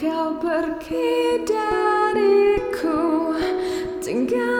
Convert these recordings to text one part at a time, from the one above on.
kau pergi dariku tinggal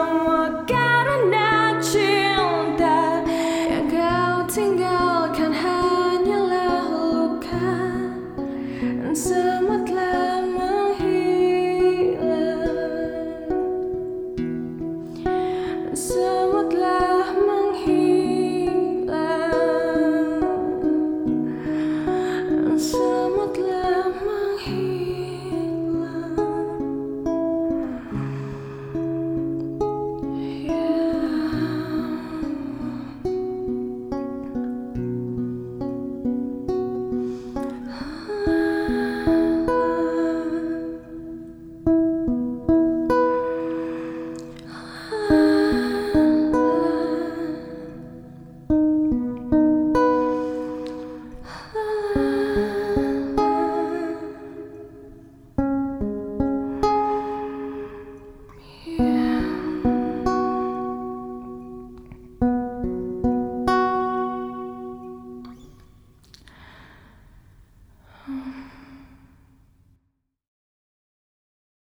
someone